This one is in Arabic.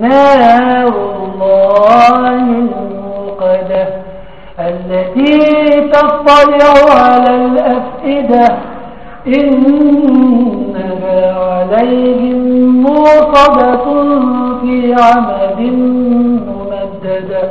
نار الله الموقدة التي تطلع على الأفئدة إنها عليهم موقدة في عمد ممددة